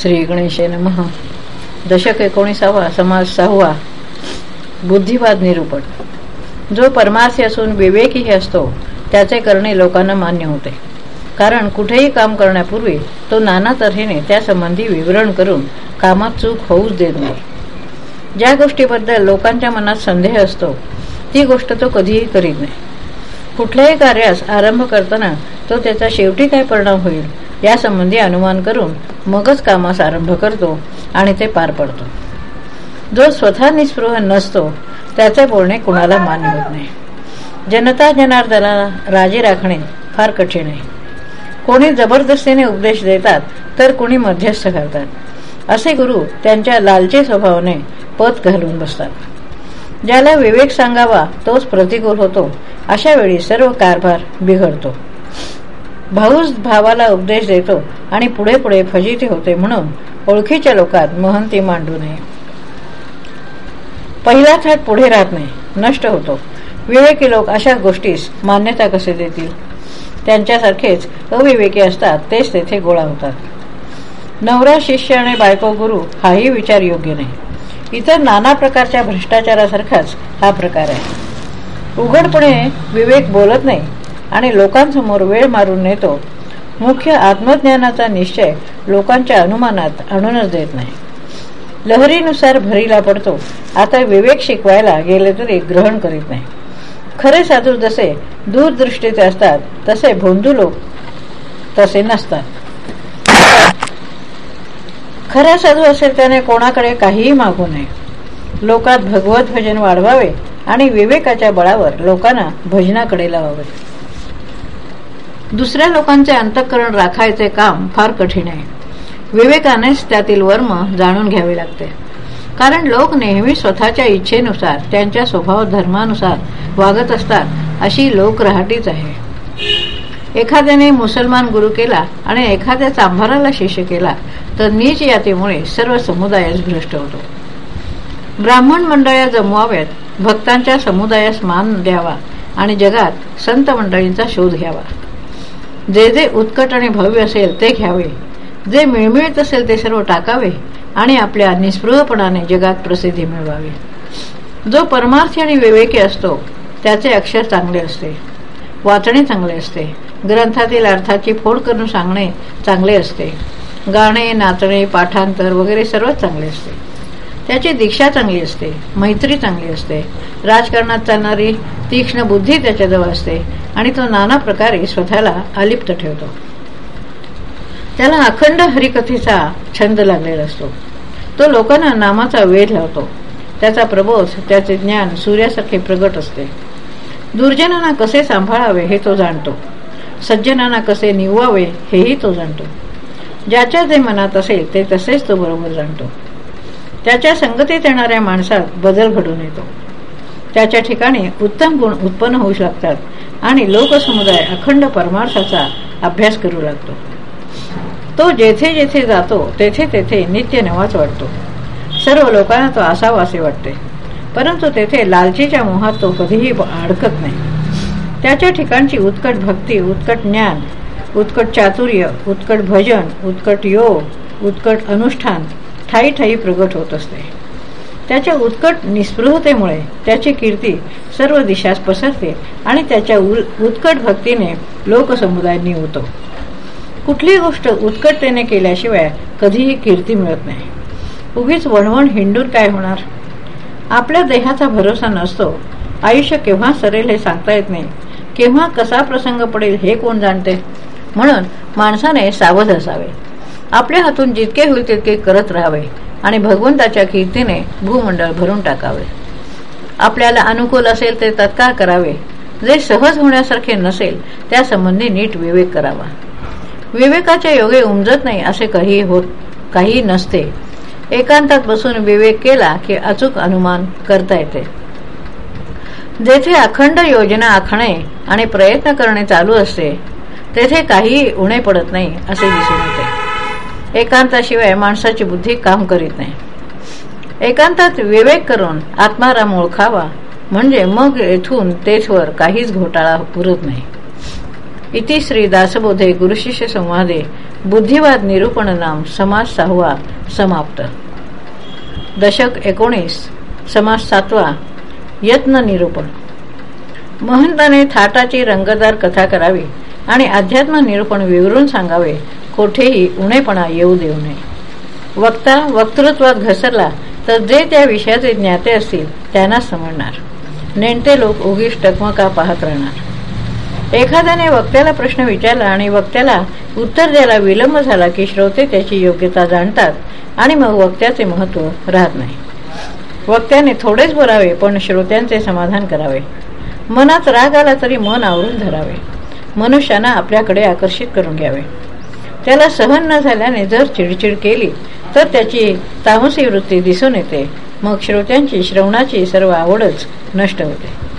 श्री गणेशे नमः. दशक एकोणीसावा समाज सहावा. बुद्धिवाद निरूपण. जो परमार्थी असून विवेकीही असतो त्याचे करणे लोकांना मान्य होते. कारण कुठेही काम करण्यापूर्वी तो नाना तऱ्हेने त्यासंबंधी विवरण करून कामात चूक होऊच देत नाही. ज्या गोष्टीबद्दल लोकांच्या मनात संदेह असतो ती गोष्ट तो कधीही करीत नाही. कुठल्याही कार्यास आरंभ करताना तो त्याचा शेवटी काय परिणाम होईल यासंबंधी अनुमान करून मगच कामास आरंभ करतो आणि ते पार पडतो. जो स्वतः निस्पृह नसतो त्याचे बोलणे कुणाला मान्य होत नाही. जनता जनार्दनाला राजी राखणे फार कठीण आहे. कोणी जबरदस्तीने उपदेश देतात तर कोणी मध्यस्थ करतात. असे गुरु त्यांच्या लालचे स्वभावाने पत घालून बसतात. ज्याला विवेक सांगावा तोच प्रतिकूल होतो अशा वेळी सर्व कारभार बिघडतो. भाऊच भावाला उपदेश देतो आणि पुढे पुढे फजिती होते म्हणून ओळखीच्या लोकात महंती मांडू नये. पहिला थाट पुढे राहत नाही नष्ट होतो. विवेकी लोक अशा गोष्टीस मान्यता कसे देतील? त्यांच्यासारखेच अविवेकी असतात तेच तेथे गोळा होतात. नवरा शिष्य आणि बायको गुरु हाही विचार योग्य नाही. इतर नाना प्रकारच्या भ्रष्टाचारासारखाच हा प्रकार आहे. उघडपणे विवेक बोलत नाही आणि लोकांसमोर वेळ मारून नेतो. मुख्य आत्मज्ञानाचा निश्चय लोकांच्या अनुमानात आणूनच देत नाही. लहरीनुसार भरीला पडतो. आता विवेक शिकवायला गेले तरी ग्रहण करीत नाही. खरे साधू जसे दूरदृष्टीचे असतात तसे भोंदू लोक तसे नसतात. खरा साधू असेल त्याने कोणाकडे काहीही मागू नये. लोकात भगवत भजन वाढवावे आणि विवेकाच्या बळावर लोकांना भजनाकडे लावावे. दुसऱ्या लोकांचे अंतःकरण राखायचे काम फार कठीण आहे. विवेकानेच त्यातील वर्म जाणून घ्यावे लागते. कारण लोक नेहमी स्वतःच्या इच्छेनुसार त्यांच्या स्वभाव धर्मानुसार वागत असतात अशी लोक रहाटीच आहे. एखाद्याने मुसलमान गुरु केला आणि एखाद्या चांभाराला शिष्य केला तर नीच यातीमुळे सर्व समुदायास भ्रष्ट होतो. ब्राह्मण मंडळ्या जमवाव्यात भक्तांच्या समुदायास मान द्यावा आणि जगात संत मंडळींचा शोध घ्यावा. जे जे उत्कट आणि भव्य असेल ते घ्यावे. जे मिळमिळत असेल ते सर्व टाकावे आणि आपल्या निस्पृहपणाने जगात प्रसिद्धी मिळवावी. जो परमार्थी आणि विवेकी असतो त्याचे अक्षर चांगले असते. वाचणे चांगले असते. ग्रंथातील अर्थाची फोड करून सांगणे चांगले असते. गाणे नाचणे पाठांतर वगैरे सर्वच चांगले असते. त्याची दीक्षा चांगली असते मैत्री चांगली असते. राजकारणात चालणारी तीक्ष्ण बुद्धी त्याच्याजवळ असते आणि तो नाना प्रकारे स्वतःला अलिप्त ठेवतो. त्याला अखंड हरिकथेचा छंद लागलेला असतो. तो लोकांना नामाचा वेध लावतो. त्याचा प्रबोध त्याचे ज्ञान सूर्यासारखे प्रगट असते. दुर्जनांना कसे सांभाळावे हे तो जाणतो. सज्जनांना कसे निववावे हेही तो जाणतो. ज्याच्या जे मनात असेल ते तसेच तो बरोबर जाणतो. त्याच्या संगतीत येणाऱ्या माणसात बदल घडून येतो. त्याच्या ठिकाणी उत्तम गुण उत्पन्न होऊ शकतात आणि लोकसमुदाय अखंड परमार्थाचा अभ्यास करू लागतो. तो जेथे जेथे जातो तेथे तेथे नित्य नवाच वाटतो. सर्व लोकांना तो असावा असे वाटते. परंतु तेथे लालचीच्या मोहात तो कधीही अडकत नाही. त्याच्या ठिकाणची उत्कट भक्ती उत्कट ज्ञान उत्कट चातुर्य उत्कट भजन उत्कट योग उत्कट अनुष्ठान ठाई ठाई प्रगट होत असते. त्याच्या उत्कट निस्पृहतेमुळे त्याची कीर्ती सर्व दिशास पसरते आणि त्याच्या उत्कट भक्तीने लोकसमुदाय निवतो कुठली गोष्ट उत्कटतेने केल्याशिवाय कधीही कीर्ती मिळत नाही. उगीच वणवण हिंडून काय होणार? आपल्या देहाचा भरोसा नसतो. आयुष्य केव्हा सरेल हे सांगता येत नाही. केव्हा कसा प्रसंग पडेल हे कोण जाणते? म्हणून माणसाने सावध असावे. आपल्या हातून जितके होईल तितके करत राहावे आणि भगवंताच्या कीर्तीने भूमंडळ भरून टाकावे. आपल्याला अनुकूल असेल ते तत्काळ करावे. जे सहज होण्यासारखे नसेल त्यासंबंधी नीट विवेक करावा. विवेकाच्या योगे उमजत नाही असे काही होत काही नसते. एकांतात बसून विवेक केला की अचूक अनुमान करता येते. जेथे अखंड योजना आखणे आणि प्रयत्न करणे चालू असते तेथे काही उणे पडत नाही असे दिसून येते. एकांताशिवाय माणसाची बुद्धी काम करीत नाही. एकांतात विवेक करून आत्माराम ओळखावा म्हणजे मग येथून तेथवर काहीच घोटाळा पुरत नाही. इति श्री दासबोधे गुरुशिष्य संवादे बुद्धिवाद निरूपण नाम समाज सहावा समाप्त. दशक एकोणीस समाज सातवा यत्न निरूपण. महंताने थाटाची रंगदार कथा करावी आणि अध्यात्म निरूपण विवरून सांगावे कोठेही उणेपणा येऊ देऊ नये. वक्ता वक्तृत्वात घसरला तर जे त्या विषयाचे ज्ञाते असतील त्यांना समजणार. नेणते लोक उगीच टकमका पाहत राहणार. एखाद्याने वक्त्याला प्रश्न विचारला आणि वक्त्याला उत्तर द्यायला विलंब झाला की श्रोते त्याची योग्यता जाणतात आणि मग वक्त्याचे महत्त्व राहत नाही. वक्त्याने थोडेच बोलावे पण श्रोत्यांचे समाधान करावे. मनात राग आला तरी मन आवरून धरावे. मनुष्यानं आपल्याकडे आकर्षित करून घ्यावे. त्याला सहन न झाल्याने जर चिडचिड केली तर त्याची तामसी वृत्ती दिसून येते. मग श्रोत्यांची श्रवणाची सर्व आवडच नष्ट होते.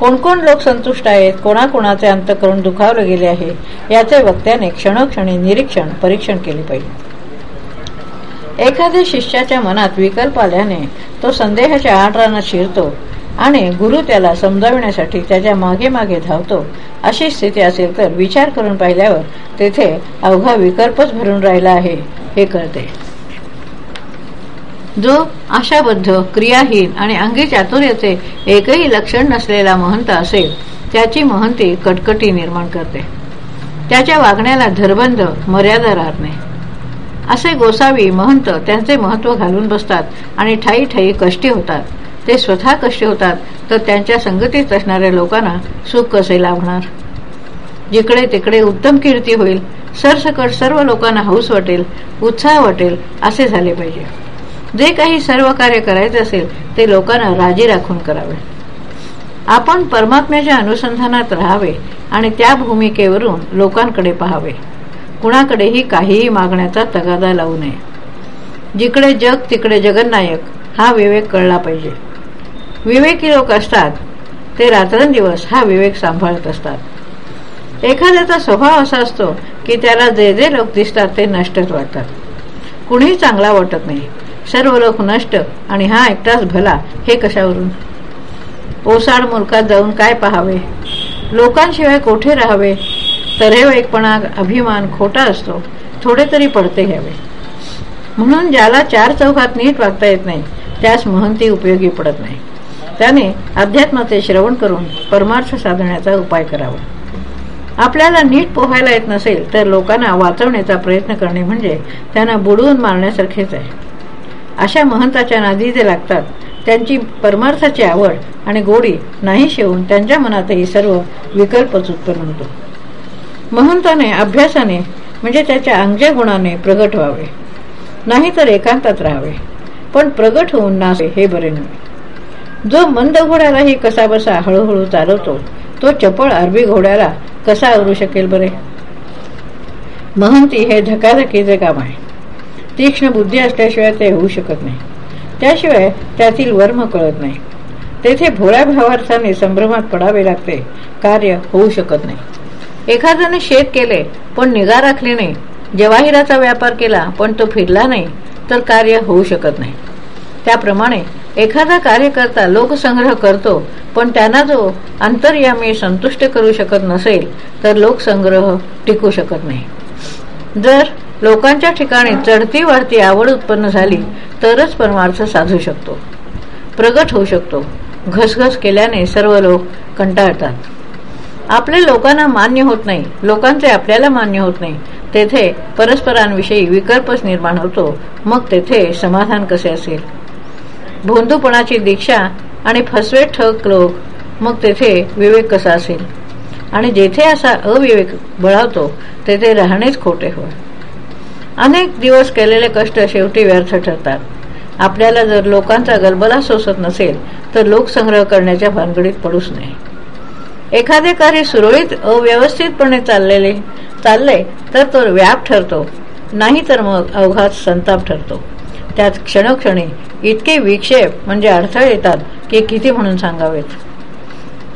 कोणकोण लोक संतुष्ट आहेत? कोणाकोणाचे अंत करून दुखावले गेले आहे? याचे वक्त्याने क्षणोक्षणी निरीक्षण परीक्षण केले पाहिजे. एखाद्या शिष्याच्या मनात विकल्प आल्याने तो संदेहाच्या आठरानं शिरतो. आणि गुरु त्याला समजावण्यासाठी त्याच्यामागे मागे धावतो. अशी स्थिती असेल तर विचार करून पाहिल्यावर तेथे अवघा विकल्पच भरून राहिला आहे. हे कळते. जो आशाबद्ध क्रियाहीन आणि अंगी चातुर्याचे एकही लक्षण नसलेला महंत असेल त्याची महंती कटकटी निर्माण करते. त्याच्या वागण्याला धरबंध मर्यादा राहत नाही. असे गोसावी महंत त्यांचे महत्त्व घालून बसतात आणि ठाई ठाई कष्टी होतात. ते स्वतः कष्टी होतात तर त्यांच्या संगतीत असणाऱ्या लोकांना सुख कसे लाभणार? जिकडे तिकडे उत्तम कीर्ती होईल सरसकट सर्व लोकांना हौस वाटेल उत्साह वाटेल असे झाले पाहिजे. जे काही सर्व कार्य करायचे असेल ते लोकांना राजी राखून करावे. आपण परमात्म्याच्या अनुसंधानात राहावे आणि त्या भूमिकेवरून लोकांकडे पाहावे. कुणाकडेही काहीही मागण्याचा तगादा लावू नये. जिकडे जग तिकडे जगन्नायक हा विवेक कळला पाहिजे. विवेकी लोक असतात ते रात्रंदिवस हा विवेक सांभाळत असतात. एखाद्याचा स्वभाव असा असतो की त्याला जे जे लोक दिसतात ते नष्टच वाटतात. कुणीही चांगला वाटत नाही. सर्व लोक नष्ट आणि हा एकटाच भला हे कशावरून? ओसाड मुलकात जाऊन काय पहावे? लोकांशिवाय कोठे राहावे? तऱ्हेवाईकपणा अभिमान खोटा असतो. थोडे तरी पडते घ्यावे. म्हणून ज्याला चार चौकात नीट वागता येत नाही त्यास महंती उपयोगी पडत नाही. त्याने अध्यात्माचे श्रवण करून परमार्थ साधण्याचा उपाय करावा. आपल्याला नीट पोहायला येत नसेल तर लोकांना वाचवण्याचा प्रयत्न करणे म्हणजे त्यांना बुडवून मारण्यासारखेच आहे. अशा महंताच्या नादी जे लागतात त्यांची परमार्थाची आवड आणि गोडी नाही शेवून त्यांच्या मनातही सर्व विकल्पच उत्पन्न होतो. महंताने अभ्यासाने म्हणजे त्याच्या अंग्य गुणाने प्रगट व्हावे. नाही तर एकांतात राहावे. पण प्रगट होऊन नासे हे बरे नव्हे. जो मंद घोड्यालाही कसा बसा हळूहळू चालवतो तो चपळ अरबी घोड्याला कसा आवरू शकेल बरे? महंती हे धकाधकीचे काम आहे. तीक्ष्ण बुद्धी असल्याशिवाय ते होऊ शकत नाही. त्याशिवाय त्यातील वर्म कळत नाही. तेथे भोळ्या भावार्थाने संभ्रमात पडावे लागते कार्य होऊ शकत नाही. एखाद्याने शेत केले पण निगा राखली नाही. जवाहिराचा व्यापार केला पण तो फिरला नाही तर कार्य होऊ शकत नाही. त्याप्रमाणे एखादा कार्यकर्ता लोकसंग्रह करतो पण त्यांना जो अंतर्यामी संतुष्ट करू शकत नसेल तर लोकसंग्रह टिकू शकत नाही. जर लोकांच्या ठिकाणी चढती वाढती आवड उत्पन्न झाली तरच परमार्थ साधू शकतो. प्रगट होऊ शकतो. घसघस केल्याने सर्व लोक कंटाळतात. आपले लोकांना मान्य होत नाही. लोकांचे आपल्याला मान्य होत नाही. तेथे परस्परांविषयी विकल्पच निर्माण होतो. मग तेथे समाधान कसे असेल? भोंदूपणाची दीक्षा आणि फसवे ठक लोक मग तेथे विवेक कसा असेल? आणि जेथे असा अविवेक बळावतो तेथे राहणेच खोटे होय. अनेक दिवस केलेले कष्ट शेवटी व्यर्थ ठरतात. आपल्याला जर लोकांचा गलबला सोसत नसेल तर लोकसंग्रह करण्याच्या भानगडीत पडूच नये. एखादे कार्य सुरळीत अव्यवस्थितपणे चाललेले चालले तर तो व्याप ठरतो. नाही तर मग अवघात संताप ठरतो. त्यात क्षणक्षणी इतके विक्षेप म्हणजे अडथळे येतात की किती म्हणून सांगावेत.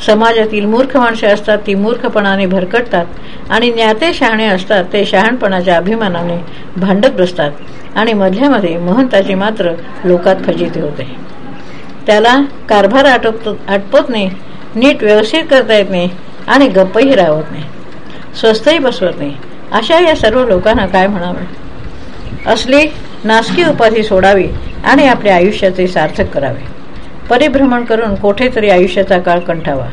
समाजातील मूर्ख माणसे असतात ती मूर्खपणाने भरकटतात आणि ज्ञाते शहाणे असतात ते शहाणपणाच्या अभिमानाने भांडत बसतात आणि मधल्यामध्ये महंताची मात्र लोकात फजिती होते. त्याला कारभार आटोपतो आटपत नाही नीट व्यवस्थित करता येत नाही आणि गप्पही राहत नाही. स्वस्तही बसवत नाही. अशा या सर्व लोकांना काय म्हणावे? असली नासकी उपाधी सोडावी आणि आपल्या आयुष्याचे सार्थक करावे. परिभ्रमण करून कोठेतरी आयुष्याचा काळ कंठावा.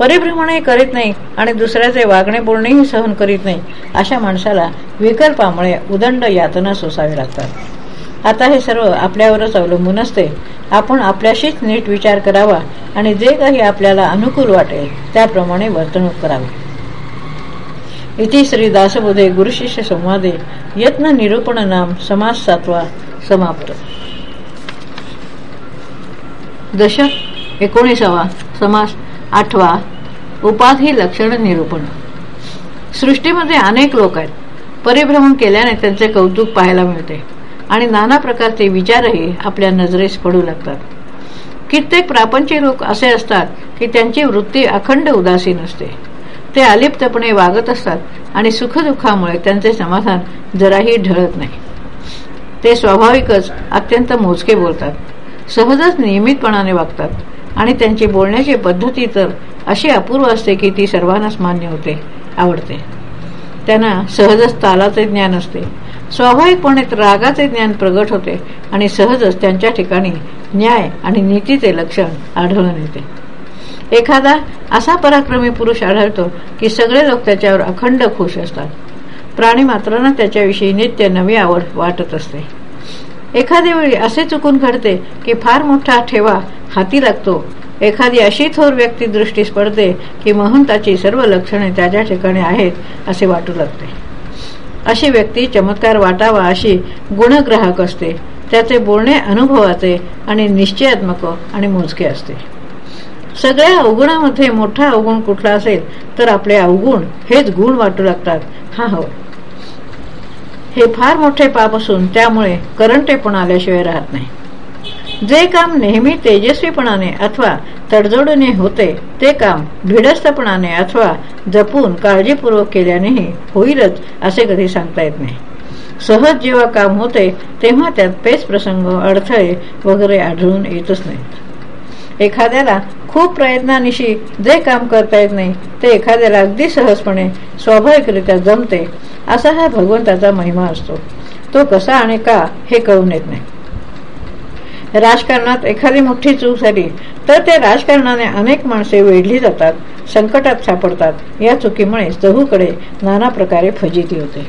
परिभ्रमणही करीत नाही आणि दुसऱ्याचे वागणे बोलणेही सहन करीत नाही अशा माणसाला विकल्पामुळे उदंड यातना सोसावी लागतात. आता हे सर्व आपल्यावरच अवलंबून असते. आपण आपल्याशीच नीट विचार करावा आणि जे काही आपल्याला अनुकूल वाटेल त्याप्रमाणे वर्तणूक करावी. इति श्री दासबोधे गुरुशिष्य संवादे. यत्न निरूपण नाम समास सातवा समाप्त. दशक एकोणीसावा समास आठवा उपाधी लक्षण निरूपण. सृष्टीमध्ये अनेक लोक आहेत. परिभ्रमण केल्याने त्यांचे कौतुक पाहायला मिळते. आणि नाना प्रकारचे विचारही आपल्या नजरेस पडू लागतात. कित्येक प्रापंचिक लोक असे असतात की त्यांची वृत्ती अखंड उदासीन असते. ते अलिप्तपणे वागत असतात आणि सुखदुःखामुळे त्यांचे समाधान जराही ढळत नाही. ते स्वाभाविकच अत्यंत मोजके बोलतात. सहजच नियमितपणाने वागतात. आणि त्यांची बोलण्याची पद्धती तर अशी अपूर्व असते की ती सर्वांनाच मान्य होते आवडते. त्यांना सहजच तालाचे ज्ञान असते. स्वाभाविकपणे रागाचे ज्ञान प्रगट होते आणि सहजच त्यांच्या ठिकाणी न्याय आणि नीतीचे लक्षण आढळून येते. एखादा असा पराक्रमी पुरुष आढळतो की सगळे लोक त्याच्यावर अखंड खुश असतात. प्राणी मात्रांना त्याच्याविषयी नित्य नवी आवड वाटत असते. एखाद्या वेळी असे चुकून घडते की फार मोठा ठेवा हाती लागतो. एखादी अशी थोर व्यक्ती दृष्टीस पडते की महंताची सर्व लक्षणे त्याच्या ठिकाणी आहेत असे वाटू लागते. अशी व्यक्ती चमत्कार वाटावा अशी गुणग्राहक असते. त्याचे बोलणे अनुभवाचे आणि निश्चयात्मक आणि मोजके असते. सगळ्या अवगुणामध्ये मोठा अवगुण कुठला असेल तर आपले अवगुण हेच गुण वाटू लागतात. हा हो. हे फार मोठे पाप असून त्यामुळे करंटेपण आल्याशिवाय राहत नाही. जे काम नेहमी तेजस्वीपणाने अथवा तडजोडीने होते ते काम भिडस्तपणाने अथवा जपून काळजीपूर्वक केल्यानेही होईलच असे कधी सांगता येत नाही. सहज जेव्हा काम होते तेव्हा त्यात पेच प्रसंग अडथळे वगैरे आढळून येतच नाहीत. एखाद्याला खूप प्रयत्नानिशी जे काम करता येत नाही ते एखाद्याला अगदी सहजपणे स्वाभाविकरित्या जमते असा हा भगवंताचा महिमा असतो. तो कसा आणि का हे कळून येत नाही. राजकारणात एखादी मोठी चूक झाली तर त्या राजकारणाने अनेक माणसे वेढली जातात संकटात सापडतात. या चुकीमुळे चहूकडे नाना प्रकारे फजिती होते.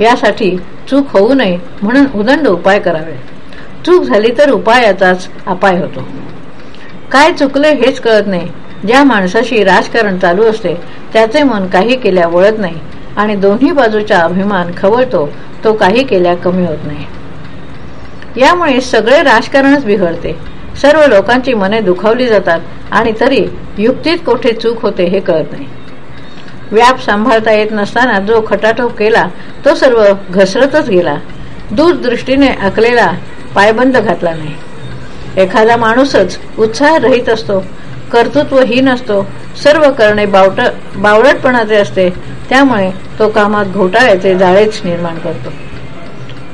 यासाठी चूक होऊ नये म्हणून उदंड उपाय करावे. चूक झाली तर उपायाचाच अपाय होतो. काय चुकलं हेच कळत नाही. ज्या माणसाशी राजकारण चालू असते त्याचे मन काही केल्या वळत नाही आणि दोन्ही बाजूचा अभिमान खवळतो तो काही केल्या कमी होत नाही. यामुळे सगळे राजकारणच बिघडते. सर्व लोकांची मने दुखावली जातात आणि तरी युक्तीत कोठे चूक होते हे कळत नाही. व्याप सांभाळता येत नसताना जो खटाटोप केला तो सर्व घसरतच गेला. दूरदृष्टीने आखलेला पायबंद घातला नाही. एखादा माणूसच उत्साह रहित असतो कर्तृत्वहीन असतो सर्व करणे बावट बावळटपणाचे असते त्यामुळे तो कामात घोटाळ्याचे जाळेच निर्माण करतो.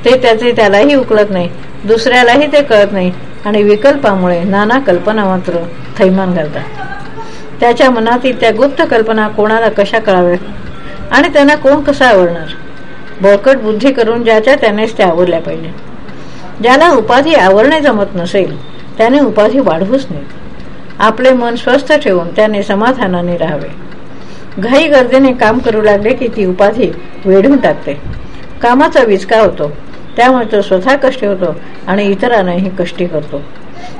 ते त्याचे त्यालाही उकलत नाही दुसऱ्यालाही ते कळत नाही आणि विकल्पामुळे नाना कल्पना मात्र थैमान घालतात. त्याच्या मनातील त्या गुप्त कल्पना कोणाला कशा कळाव्यात? आणि त्यांना कोण कसा आवडणार? बळकट बुद्धी करून ज्याच्या त्यानेच त्या आवरल्या पाहिजे. ज्याला उपाधी आवरणे जमत नसेल त्याने उपाधी वाढवूच नये. आपले मन स्वस्थ ठेवून त्याने समाधानाने राहावे. घाई गर्दीने काम करू लागले की ती उपाधी वेढून टाकते. कामाचा विचका होतो. त्यामुळे तो स्वतः कष्टी होतो आणि इतरांनाही कष्टी करतो.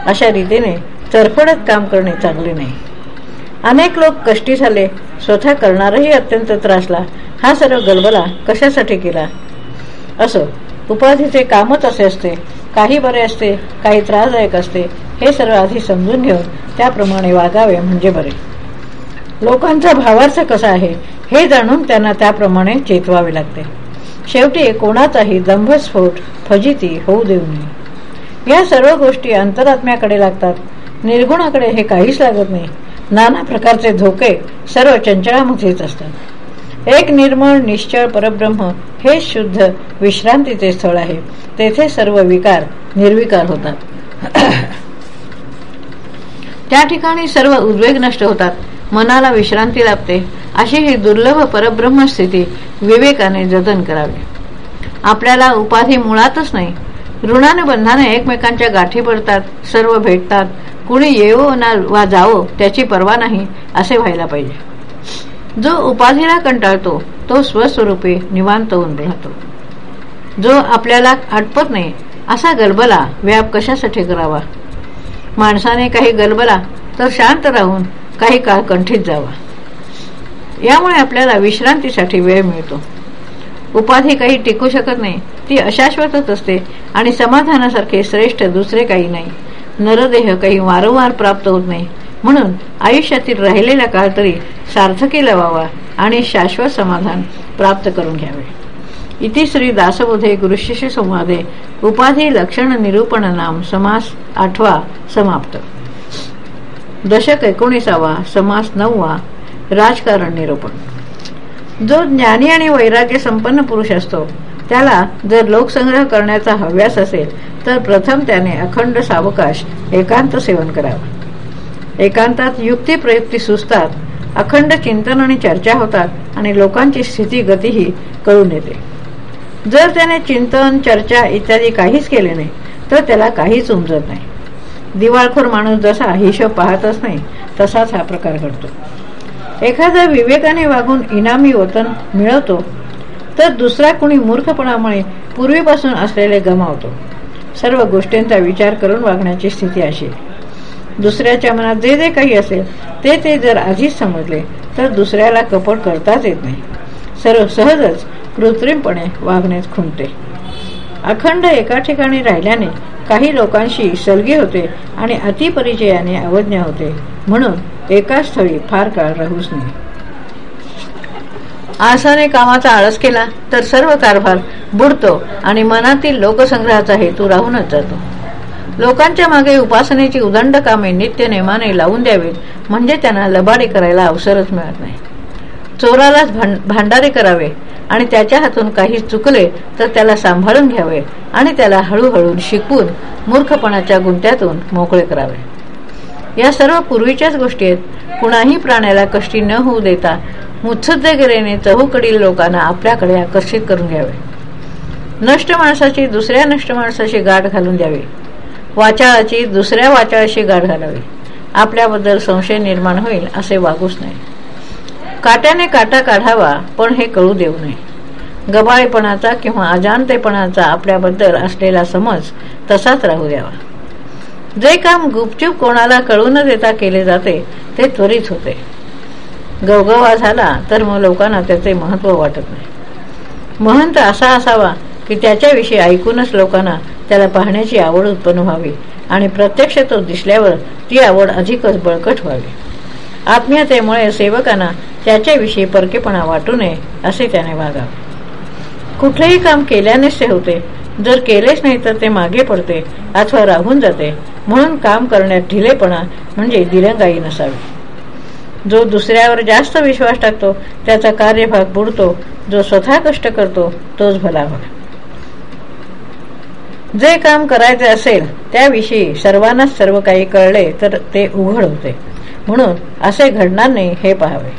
अशा रीतीने चरफडत काम करणे चांगले नाही. अनेक लोक कष्टी झाले स्वतः करणारही अत्यंत त्रासला. हा सर्व गलबला कशासाठी केला? असो उपाधीचे कामच असे असते काही बरे असते काही त्रासदायक असते हे सर्व आधी समजून घेऊन त्याप्रमाणे वागावे म्हणजे बरे. लोकांचा भावार्थ कसा आहे हे जाणून त्यांना त्याप्रमाणे चेतवावे लागते. शेवटी कोणाचाही दंभस्फोट फजिती होऊ देऊ नये. या सर्व गोष्टी अंतरात्म्याकडे लागतात. निर्गुणाकडे हे काहीच लागत नाही. नाना प्रकारचे धोके सर्व चंचळामध्येच असतात. एक निर्मळ निश्चळ परब्रह्म हे शुद्ध विश्रांतीचे स्थळ आहे. तेथे सर्व विकार निर्विकार होतात. त्या ठिकाणी सर्व उद्वेग नष्ट होतात. मनाला विश्रांती लाभते. अशी ही दुर्लभ परब्रह्म स्थिती विवेकाने जतन करावी. आपल्याला उपाधी मुळातच नाही. ऋणाने बंधाने एकमेकांच्या गाठी पडतात सर्व भेटतात. कुणी येवो ना वा जावो त्याची पर्वा नाही असे व्हायला पाहिजे. जो उपाधीला कंटाळतो तो स्वस्वरूपी निवांत होऊन राहतो. जो आपल्याला आटपत नाही असा गलबला व्याप कशासाठी करावा? माणसाने काही गलबला तर शांत राहून काही काळ कंठीत जावा. यामुळे आपल्याला विश्रांतीसाठी वेळ मिळतो. उपाधी काही टिकू शकत नाही ती अशाश्वतच असते आणि समाधानासारखे श्रेष्ठ दुसरे काही नाही. नरदेह काही वारंवार प्राप्त होत नाही. म्हणून आयुष्यातील राहिलेला काळ तरी सार्थकी लवावा आणि शाश्वत समाधान प्राप्त करून घ्यावे. इति श्री दासबोधे गुरुशिष्य संवादे उपाधी लक्षण निरूपण नाम समास आठवा समाप्त. दशक एकोणीसावा समास नववा राजकारण निरूपण. जो ज्ञानी आणि वैराग्य संपन्न पुरुष असतो त्याला जर लोकसंग्रह करण्याचा हव्यास असेल तर प्रथम त्याने अखंड सावकाश एकांत सेवन करावं. एकांतात युक्ती प्रयुक्ती सुचतात अखंड चिंतन आणि चर्चा होतात आणि लोकांची स्थिती गतीही कळून येते. जर त्याने चिंतन चर्चा इत्यादी काहीच केले नाही तर त्याला काहीच उमजत नाही. दिवाळखोर माणूस जसा हिशोब पाहतच नाही तसाच हा प्रकार घडतो. एखादा विवेकाने वागून इनामी वतन मिळवतो तर दुसरा कुणी मूर्खपणामुळे पूर्वीपासून असलेले गमावतो. सर्व गोष्टींचा विचार करून वागण्याची स्थिती अशी दुसऱ्याच्या मनात जे जे काही असेल ते ते जर आधीच समजले तर दुसऱ्याला कपट करताच येत नाही. सर्व सहजच कृत्रिमपणे वागण्यात खुंटते. अखंड एका ठिकाणी राहिल्याने काही लोकांशी सलगी होते आणि अतिपरिचयाने अवज्ञा होते. म्हणून एकाच स्थळी फार काळ राहूच नाही. आसाने कामाचा आळस केला तर सर्व कारभार बुडतो आणि मनातील लोकसंग्रहाचा हेतू राहूनच जातो. लोकांच्या मागे उपासनेची उदंड कामे नित्य नेमाने लावून द्यावीत म्हणजे त्यांना लबाडे करायला अवसरच मिळत नाही. चोरालाच भांडारे करावे आणि त्याच्या हातून काही चुकले तर त्याला सांभाळून घ्यावे आणि त्याला हळूहळू शिकवून मूर्खपणाच्या गुंत्यातून मोकळे करावे. या सर्व पूर्वीच्याच गोष्टी आहेत. कुणाही प्राण्याला कष्टी न होऊ देता मुत्सद्देगिरीने चहूकडील लोकांना आपल्याकडे आकर्षित करून घ्यावे. नष्ट माणसाची दुसऱ्या नष्ट माणसाची गाठ घालून द्यावी. वाचाळाची दुसऱ्या वाचाळाशी गाठ घालावी. आपल्याबद्दल संशय निर्माण होईल असे वागूच नाही. काट्याने काटा काढावा पण हे कळू देऊ नये. गबाळेपणाचा किंवा अजाणतेपणाचा आपल्याबद्दल असलेला समज तसाच राहू द्यावा. जे काम गुपचूप कोणाला कळू न देता केले जाते ते त्वरित होते. गवगवा झाला तर मग लोकांना त्याचे महत्त्व वाटत नाही. महंत असा असावा की त्याच्याविषयी ऐकूनच लोकांना त्याला पाहण्याची आवड उत्पन्न व्हावी आणि प्रत्यक्ष तो दिसल्यावर ती आवड अधिकच बळकट व्हावी. आत्मीयतेमुळे सेवकांना त्याच्याविषयी परकेपणा वाटू नये असे त्याने वागावे. कुठलेही काम केल्यानेच ते होते. जर केलेच नाही तर ते मागे पडते अथवा राहून जाते. म्हणून काम करण्यात ढिलेपणा म्हणजे दिरंगाई नसावी. जो दुसऱ्यावर जास्त विश्वास टाकतो त्याचा कार्यभाग बुडतो जो स्वतः कष्ट करतो तोच भला होय जे काम करायचे असेल त्याविषयी सर्वांनाच सर्व काही कळले तर ते उघड होते. म्हणून असे घडणार नाही हे पाहावे.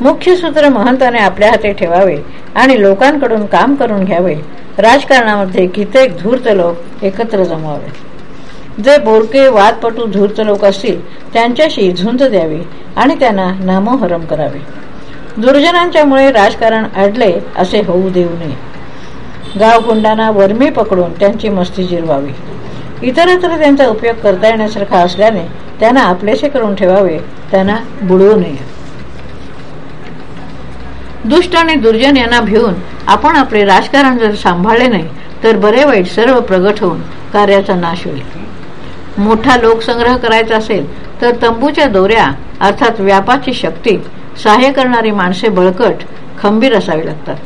मुख्य सूत्र महंताने आपल्या हाती ठेवावे आणि लोकांकडून काम करून घ्यावे. राजकारणामध्ये कित्येक धूर्त लोक एकत्र जमवावे. जे बोरके वादपटू धूर्त लोक असतील त्यांच्याशी झुंज द्यावी आणि त्यांना नामोहरम करावे. दुर्जनांच्यामुळे राजकारण अडले असे होऊ देऊ नये. गावकुंडांना वर्मी पकडून त्यांची मस्ती जिरवावी. इतरत्र त्यांचा उपयोग करता येण्यासारखा असल्याने त्यांना आपलेसे करून ठेवावे त्यांना बुडवू नये. दुष्ट आणि दुर्जन यांना भिवून आपण आपले राजकारण जर सांभाळले नाही तर बरे वाईट सर्व प्रगट होऊन कार्याचा नाश होईल. मोठा लोकसंग्रह करायचा असेल तर तंबूच्या दोऱ्या अर्थात व्यापाची शक्ती सहाय्य करणारी माणसे बळकट खंबीर असावी लागतात.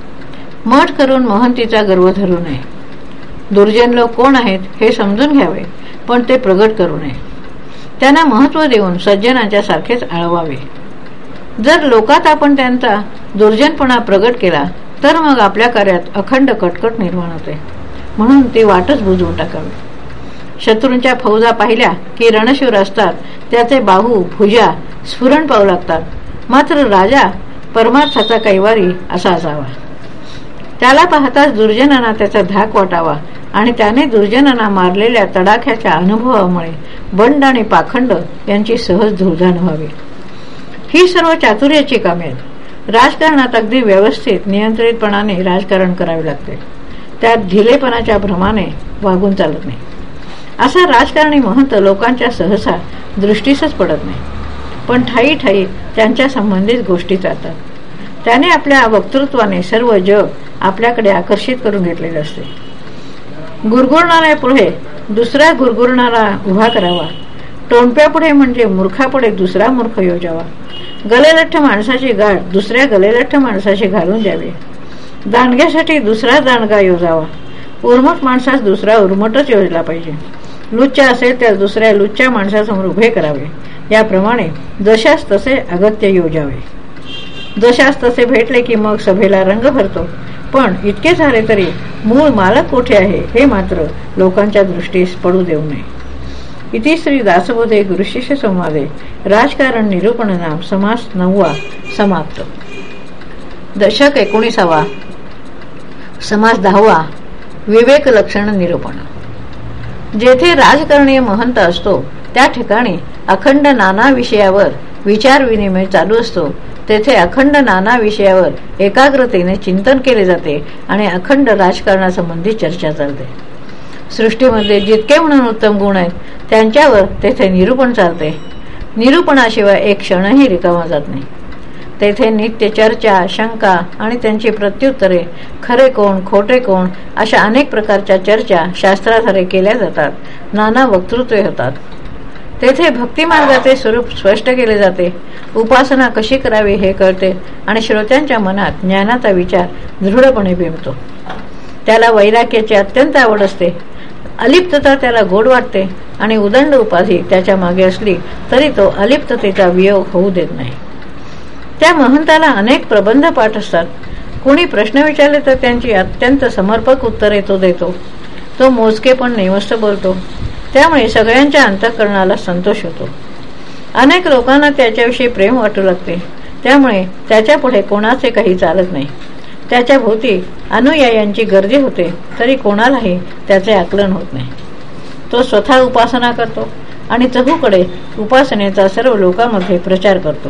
मठ करून महंतीचा गर्व धरू नये. दुर्जन लोक कोण आहेत हे समजून घ्यावे पण ते प्रगट करू नये. त्यांना महत्त्व देऊन सज्जनांच्या सारखेच आळवावे. जर लोकात आपण त्यांचा दुर्जनपणा प्रगट केला तर मग आपल्या कार्यात अखंड कटकट निर्माण होते. म्हणून ते वाटच बुजवून टाकावे. शत्रूंच्या फौजा पाहिल्या की रणशूर असतात त्याचे बाहू भुजा स्फुरण पाहू लागतात. मात्र राजा परमार्थाचा कैवारी असा असावा. त्याला पाहताच दुर्जनांना त्याचा धाक वाटावा आणि त्याने दुर्जनांना मारलेल्या तडाख्याच्या अनुभवामुळे बंड आणि पाखंड यांची सहज धुळधाण व्हावी. ही सर्व चातुर्याची कामे आहेत. राजकारणात अगदी व्यवस्थित नियंत्रितपणाने राजकारण करावे लागते. त्यात ढिलेपणाच्या भ्रमाने वागून चालत नाही. असा राजकारणी महंत लोकांच्या सहसा दृष्टीसच पडत नाही. पण ठाई ठाई त्यांच्या संबंधित गोष्टी चालतात. त्याने आपल्या वक्तृत्वाने सर्व जग आपल्याकडे आकर्षित करून घेतलेले असते. गुरगुरणाऱ्या पुढे दुसरा गुरगुरणारा उभा करावा. टोणप्यापुढे म्हणजे मूर्खापुढे दुसरा मूर्ख योजावा. गलेलठ्ठ माणसाची गाठ दुसऱ्या गलेलठ्ठ माणसाशी घालून द्यावी. दांडग्यासाठी दुसरा दांडगा योजावा. उर्मट माणसास दुसरा उर्मटच योजला पाहिजे. लुच्चा असेल तर दुसऱ्या लुच्च्या माणसासमोर उभे करावे. याप्रमाणे जशास तसे अगत्य योजावे. जशास तसे भेटले की मग सभेला रंग भरतो. पण इतके झाले तरी मूळ मालक कोठे आहे हे मात्र लोकांच्या दृष्टीस पडू देऊ नये. इति श्री दासबोधे गुरुशिष्य संवादे. राजकारण निरूपण नाम समास नववा समाप्त. दशक एकोणीसावा. समास दहावा. विवेक लक्षण निरूपण. जेथे राजकारणीय महंत असतो त्या ठिकाणी अखंड नाना विषयावर विचार विनिमय चालू असतो. तेथे अखंड नाना विषयावर एकाग्रतेने चिंतन केले जाते आणि अखंड राजकारणासंबंधी चर्चा चालते. सृष्टीमध्ये जितके म्हणून उत्तम गुण आहेत त्यांच्यावर तेथे निरूपण चालते. निरूपणाशिवाय एक क्षणही रिकामा जात नाही. तेथे नित्य चर्चा शंका आणि त्यांची प्रत्युत्तरे खरे कोण खोटे कोण अशा अनेक प्रकारच्या चर्चा शास्त्राधारे केल्या जातात. नाना वक्तृत्वे होतात. तेथे भक्तिमार्गाचे स्वरूप स्पष्ट केले जाते. उपासना कशी करावी हे कळते आणि श्रोत्यांच्या मनात ज्ञानाचा विचार दृढपणे बिंबतो. त्याला वैराग्याची अत्यंत आवड असते. अलिप्तता त्याला गोड वाटते आणि उदंड उपाधी त्याच्यामागे असली तरी तो अलिप्ततेचा वियोग होऊ देत नाही. त्या महंताला अनेक प्रबंध पाठ असतात. कोणी प्रश्न विचारले तर त्यांची अत्यंत समर्पक उत्तरे तो देतो. तो मोजके पण नेमस्त बोलतो. त्यामुळे सगळ्यांच्या अंतःकरणाला संतोष होतो. अनेक लोकांना त्याच्याविषयी प्रेम वाटू लागते. त्यामुळे त्याच्या पुढे कोणाचे काही चालत नाही. त्याच्या भोवती अनुयायांची गर्दी होते तरी कोणालाही त्याचे आकलन होत नाही. तो स्वतः उपासना करतो आणि चहूकडे उपासनेचा सर्व लोकांमध्ये प्रचार करतो.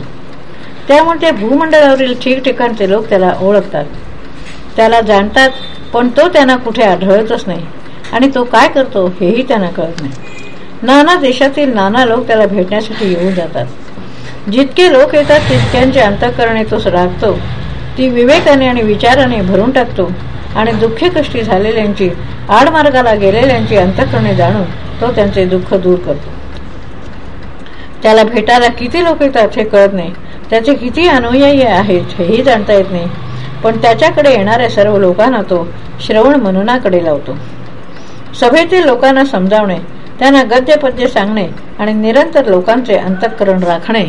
त्यामुळे त्या भूमंडळावरील ठिकठिकाणचे लोक त्याला ओळखतात. त्याला जाणतात पण तो त्यांना कुठे आढळतच नाही. आणि तो काय करतो हेही त्यांना कळत नाही. नाना देशातील नाना लोक त्याला भेटण्यासाठी येऊन जातात. जितके लोक येतात तितक्यांचे अंतःकरणे तो राखतो. ती विवेकाने आणि विचाराने भरून टाकतो. आणि दुःखी कष्टी झालेल्यांची आडमार्गाला गेलेल्यांची अंतःकरणे जाणून तो त्यांचे दुःख दूर करतो. त्याला भेटायला किती लोक येतात हे कळत नाही. त्याचे किती अनुयायी आहेत हेही जाणता येत नाही. पण त्याच्याकडे येणाऱ्या सर्व लोकांना तो श्रवण मननाकडे लावतो. सभेतील लोकांना समजावणे त्यांना गद्यपद्य सांगणे आणि निरंतर लोकांचे अंतःकरण राखणे.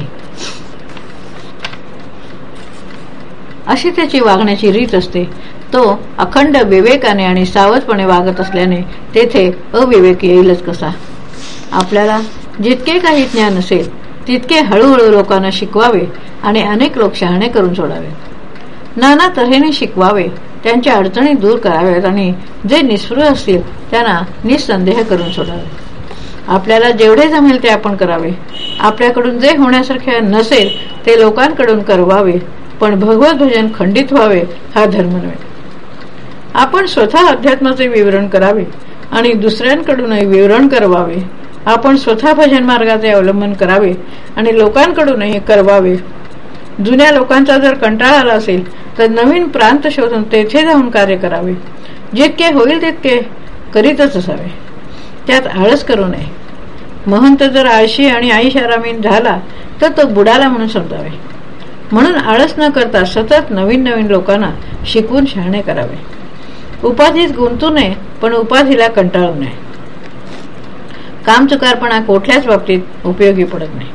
अशी त्याची वागण्याची रीत असते. तो अखंड विवेकाने आणि सावधपणे वागत असल्याने तेथे अविवेक येईलच कसा? आपल्याला जितके काही ज्ञान असेल तितके हळूहळू लोकांना शिकवावे आणि अनेक लोक शहाणे करून सोडावे. नाना तऱ्हेने शिकवावे त्यांच्या अडचणी दूर कराव्यात आणि जे निस्पृह असतील त्यांना निसंदेह करून सोडावे. आपल्याला जेवढे जमेल ते आपण करावे. आपल्याकडून जे होण्यासारखे नसेल ते लोकांकडून करवावे पण भगवत भजन खंडित व्हावे हा धर्म नव्हे. आपण स्वतः अध्यात्माचे विवरण करावे आणि दुसऱ्यांकडूनही विवरण करवावे. आपण स्वतः भजन मार्गाचे अवलंबन करावे आणि लोकांकडूनही करवावे जुन्या लोकांचा जर कंटाळा आला असेल तर नवीन प्रांत शोधून तेथे जाऊन कार्य करावे. जितके होईल तितके करीतच असावे. त्यात आळस करू नये. महंत जर आळशी आणि आईशारामीन झाला तर तो बुडाला म्हणून समजावे. म्हणून आळस न करता सतत नवीन नवीन लोकांना शिकवून शहाणे करावे. उपाधीत गुंतू नये पण उपाधीला कंटाळू नये. कामचुकारपणा कुठल्याच बाबतीत उपयोगी पडत नाही.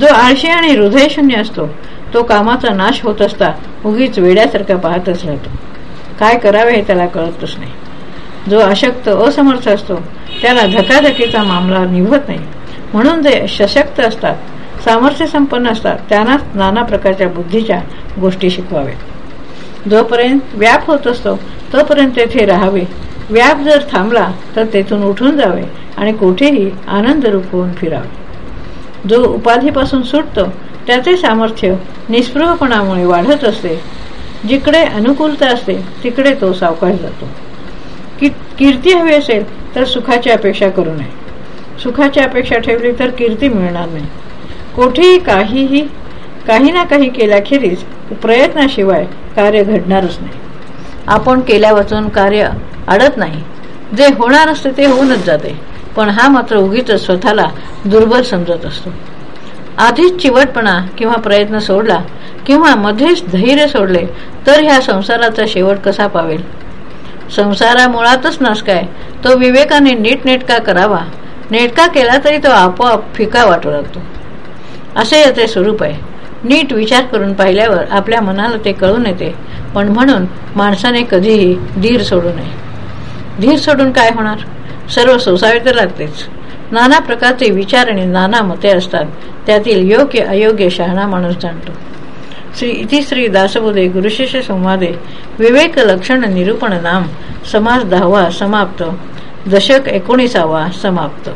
जो आळशी आणि हृदयशून्य असतो तो कामाचा नाश होत असता उगीच वेड्यासारखा पाहतच राहतो. काय करावे हे त्याला कळतच नाही. जो अशक्त असमर्थ असतो त्याला धकाधकीचा मामला निभत नाही. म्हणून जे सशक्त असतात सामर्थ्य संपन्न असतात त्यांनाच नाना प्रकारच्या बुद्धीच्या गोष्टी शिकवाव्यात जोपर्यंत व्याप होत असतो तोपर्यंत तेथे राहावे. व्याप जर थांबला तर तेथून उठून जावे आणि कोठेही आनंदरूप होऊन फिरावे. जो उपाधीपासून सुटतो त्याचे सामर्थ्य निस्पृहपणामुळे वाढत असते. जिकडे अनुकूलता असते तिकडे तो सावकाश जातो. कीर्ती हवी असेल तर सुखाची अपेक्षा करू नये. सुखाची अपेक्षा ठेवली तर कीर्ती मिळणार नाही. कोठेही काहीही काही ना काही केल्याखेरीज प्रयत्नाशिवाय कार्य घडणारच नाही. आपण केल्या वाचून कार्य अडत नाही. जे होणार असते ते होऊनच जाते. पण हा मात्र उगीच स्वतःला दुर्बल समजत असतो. आधीच चिवटपणा किंवा प्रयत्न सोडला किंवा मध्येच धैर्य सोडले तर ह्या संसाराचा शेवट कसा पावेल? संसारा मुळातच नसकाय काय? तो विवेकाने नीटनेटका करावा. नेटका केला तरी तो आपोआप फिका वाटू लागतो. असे याचे स्वरूप आहे. नीट विचार करून पाहिल्यावर आपल्या मनाला ते कळून येते. पण म्हणून माणसाने कधीही धीर सोडू नये. धीर सोडून काय होणार? सर्व सोसावे तर लागतेच. नाना प्रकारचे विचार आणि नाना मते असतात. त्यातील योग्य अयोग्य शहाणा माणूस जाणतो. श्री इति श्री दासबोधे गुरुशिष्य संवादे. विवेक लक्षण निरूपण नाम. समाज दहावा समाप्त. दशक एकोणीसावा समाप्त.